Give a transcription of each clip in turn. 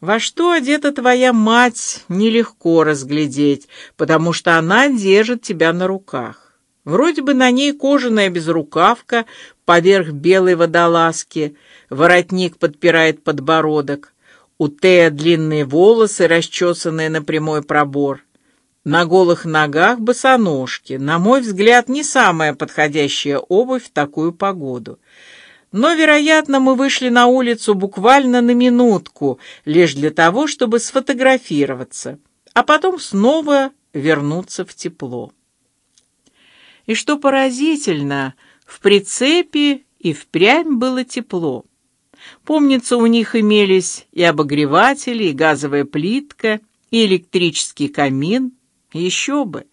Во что одета твоя мать, нелегко разглядеть, потому что она держит тебя на руках. Вроде бы на ней кожаная безрукавка поверх белой водолазки, воротник подпирает подбородок. У Тея длинные волосы, расчесанные на прямой пробор. На голых ногах босоножки. На мой взгляд, не самая подходящая обувь в такую погоду. Но, вероятно, мы вышли на улицу буквально на минутку, лишь для того, чтобы сфотографироваться, а потом снова вернуться в тепло. И что поразительно, в прицепе и впрямь было тепло. Помнится, у них имелись и обогреватели, и газовая плитка, и электрический камин. Еще бы!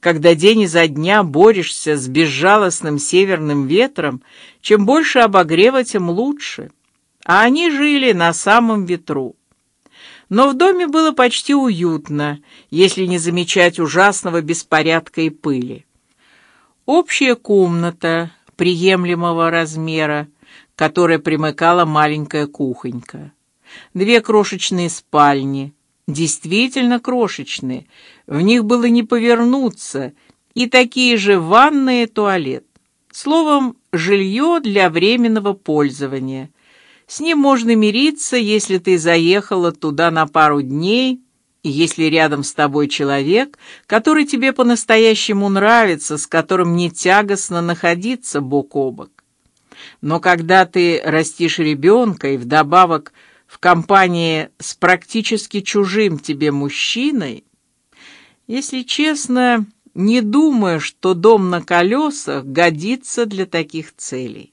когда день изо дня борешься с безжалостным северным ветром, чем больше обогрева, тем лучше. А они жили на самом ветру. Но в доме было почти уютно, если не замечать ужасного беспорядка и пыли. Общая комната приемлемого размера, к которой примыкала маленькая кухонька, две крошечные спальни, действительно крошечные, в них было не повернуться, и такие же ванные, туалет. Словом, жилье для временного пользования. С ним можно мириться, если ты заехала туда на пару дней, и если рядом с тобой человек, который тебе по-настоящему нравится, с которым не тягостно находиться бок о бок. Но когда ты растишь ребенка и вдобавок в компании с практически чужим тебе мужчиной, если честно, не думаю, что дом на колесах годится для таких целей.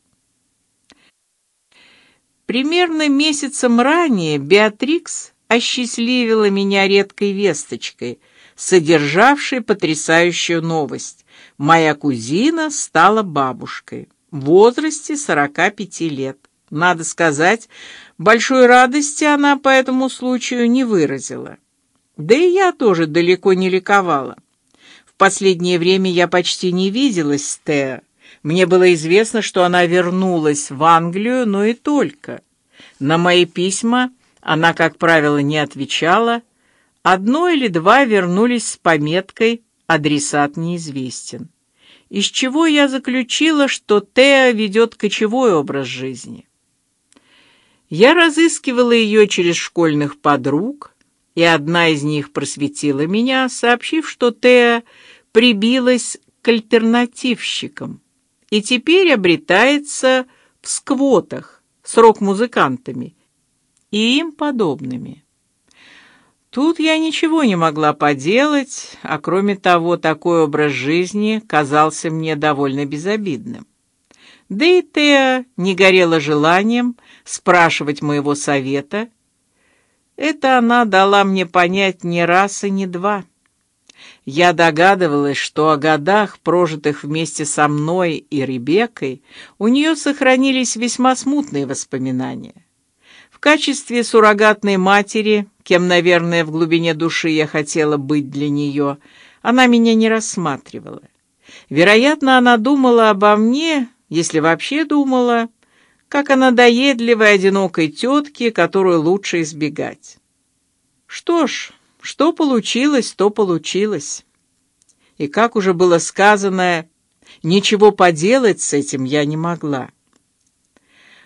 Примерно месяцем ранее Беатрикс осчастливила меня редкой весточкой, содержавшей потрясающую новость. Моя кузина стала бабушкой в возрасте сорока пяти лет. Надо сказать, большой радости она по этому случаю не выразила. Да и я тоже далеко не ликовала. Последнее время я почти не виделась с Тео. Мне было известно, что она вернулась в Англию, но и только. На мои письма она, как правило, не отвечала. Одно или два вернулись с пометкой «Адресат неизвестен». Из чего я заключила, что Тео ведет кочевой образ жизни. Я разыскивала ее через школьных подруг, и одна из них просветила меня, сообщив, что Теа прибилась к альтернативщикам и теперь обретается в сквотах с рок-музыкантами и им подобными. Тут я ничего не могла поделать, а кроме того, такой образ жизни казался мне довольно безобидным. Да и Теа не горела желанием спрашивать моего совета. Это она дала мне понять не раз и не два. Я догадывалась, что о годах, прожитых вместе со мной и Ребеккой, у нее сохранились весьма смутные воспоминания. В качестве суррогатной матери, кем, наверное, в глубине души я хотела быть для нее, она меня не рассматривала. Вероятно, она думала обо мне если вообще думала, как о надоедливой одинокой тетке, которую лучше избегать. Что ж, что получилось, то получилось. И как уже было сказано, ничего поделать с этим я не могла.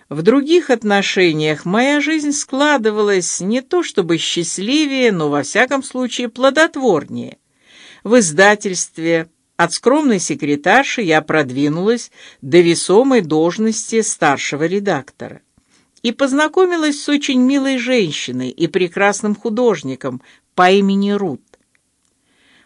В других отношениях моя жизнь складывалась не то чтобы счастливее, но во всяком случае плодотворнее. В издательстве от скромной секретарши я продвинулась до весомой должности старшего редактора и познакомилась с очень милой женщиной и прекрасным художником по имени Рут.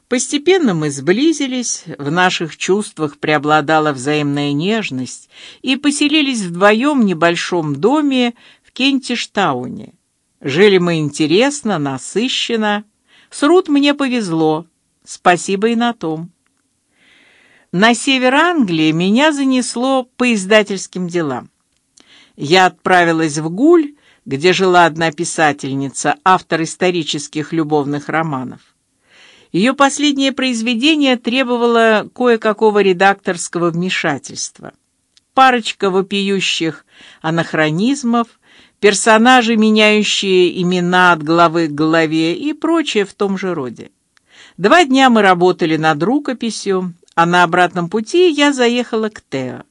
Постепенно мы сблизились, в наших чувствах преобладала взаимная нежность, и поселились вдвоем в небольшом доме в Кентиштауне. Жили мы интересно, насыщенно. С Рут мне повезло, спасибо и на том. На север Англии меня занесло по издательским делам. Я отправилась в Гуль, где жила одна писательница, автор исторических любовных романов. Ее последнее произведение требовало кое-какого редакторского вмешательства. Парочка вопиющих анахронизмов, персонажи, меняющие имена от главы к главе и прочее в том же роде. Два дня мы работали над рукописью, а на обратном пути я заехала к Тео.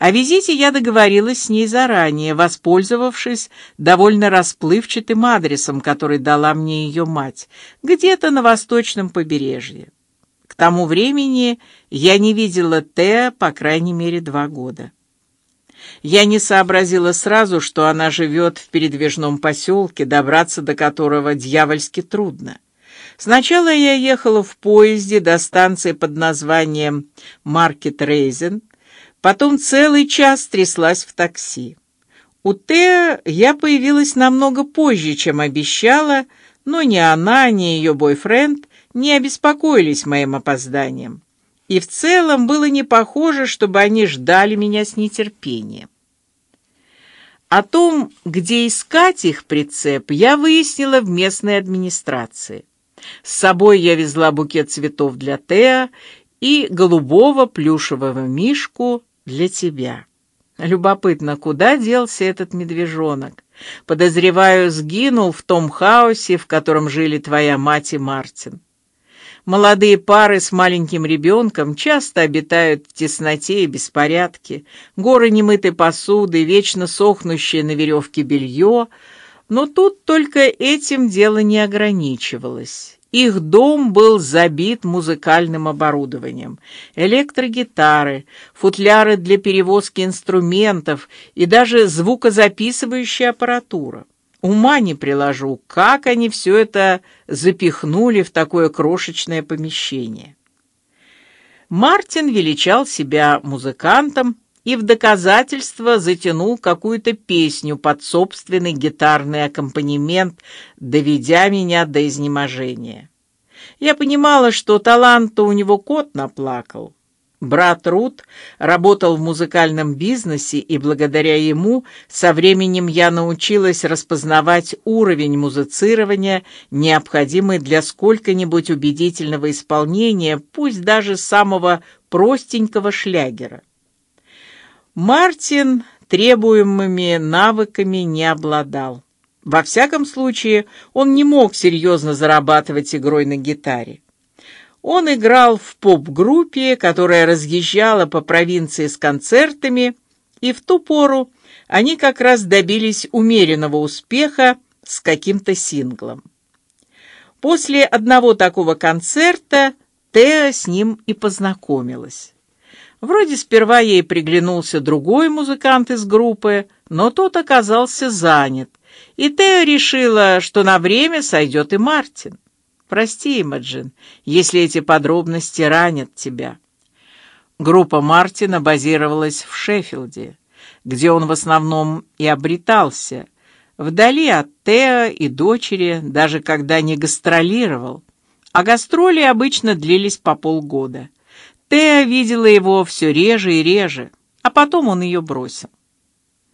О визите я договорилась с ней заранее, воспользовавшись довольно расплывчатым адресом, который дала мне ее мать, где-то на восточном побережье. К тому времени я не видела Тео по крайней мере два года. Я не сообразила сразу, что она живет в передвижном поселке, добраться до которого дьявольски трудно. Сначала я ехала в поезде до станции под названием Маркет Рейзен, потом целый час тряслась в такси. У Тео я появилась намного позже, чем обещала, но ни она, ни ее бойфренд не обеспокоились моим опозданием и в целом было не похоже, чтобы они ждали меня с нетерпением. О том, где искать их прицеп, я выяснила в местной администрации. С собой я везла букет цветов для Теа и голубого плюшевого мишку для тебя. Любопытно, куда делся этот медвежонок? Подозреваю, сгинул в том хаосе, в котором жили твоя мать и Мартин. Молодые пары с маленьким ребенком часто обитают в тесноте и беспорядке, горы немытой посуды, вечно сохнущее на веревке белье. Но тут только этим дело не ограничивалось. Их дом был забит музыкальным оборудованием: электрогитары, футляры для перевозки инструментов и даже звукозаписывающая аппаратура. Ума не приложу, как они все это запихнули в такое крошечное помещение. Мартин величал себя музыкантом и в доказательство затянул какую-то песню под собственный гитарный аккомпанемент, доведя меня до изнеможения. Я понимала, что таланта у него кот наплакал. Брат Рут работал в музыкальном бизнесе, и благодаря ему со временем я научилась распознавать уровень музицирования, необходимый для сколько-нибудь убедительного исполнения, пусть даже самого простенького шлягера. Мартин требуемыми навыками не обладал. Во всяком случае, он не мог серьезно зарабатывать игрой на гитаре. Он играл в поп-группе, которая разъезжала по провинции с концертами, и в ту пору они как раз добились умеренного успеха с каким-то синглом. После одного такого концерта Теа с ним и познакомилась. Вроде сперва ей приглянулся другой музыкант из группы, но тот оказался занят, и Теа решила, что на время сойдет и Мартин. Прости, Имаджин, если эти подробности ранят тебя. Группа Мартина базировалась в Шеффилде, где он в основном и обретался, вдали от Тео и дочери, даже когда не гастролировал. А гастроли обычно длились по полгода. Тео видела его все реже и реже, а потом он ее бросил.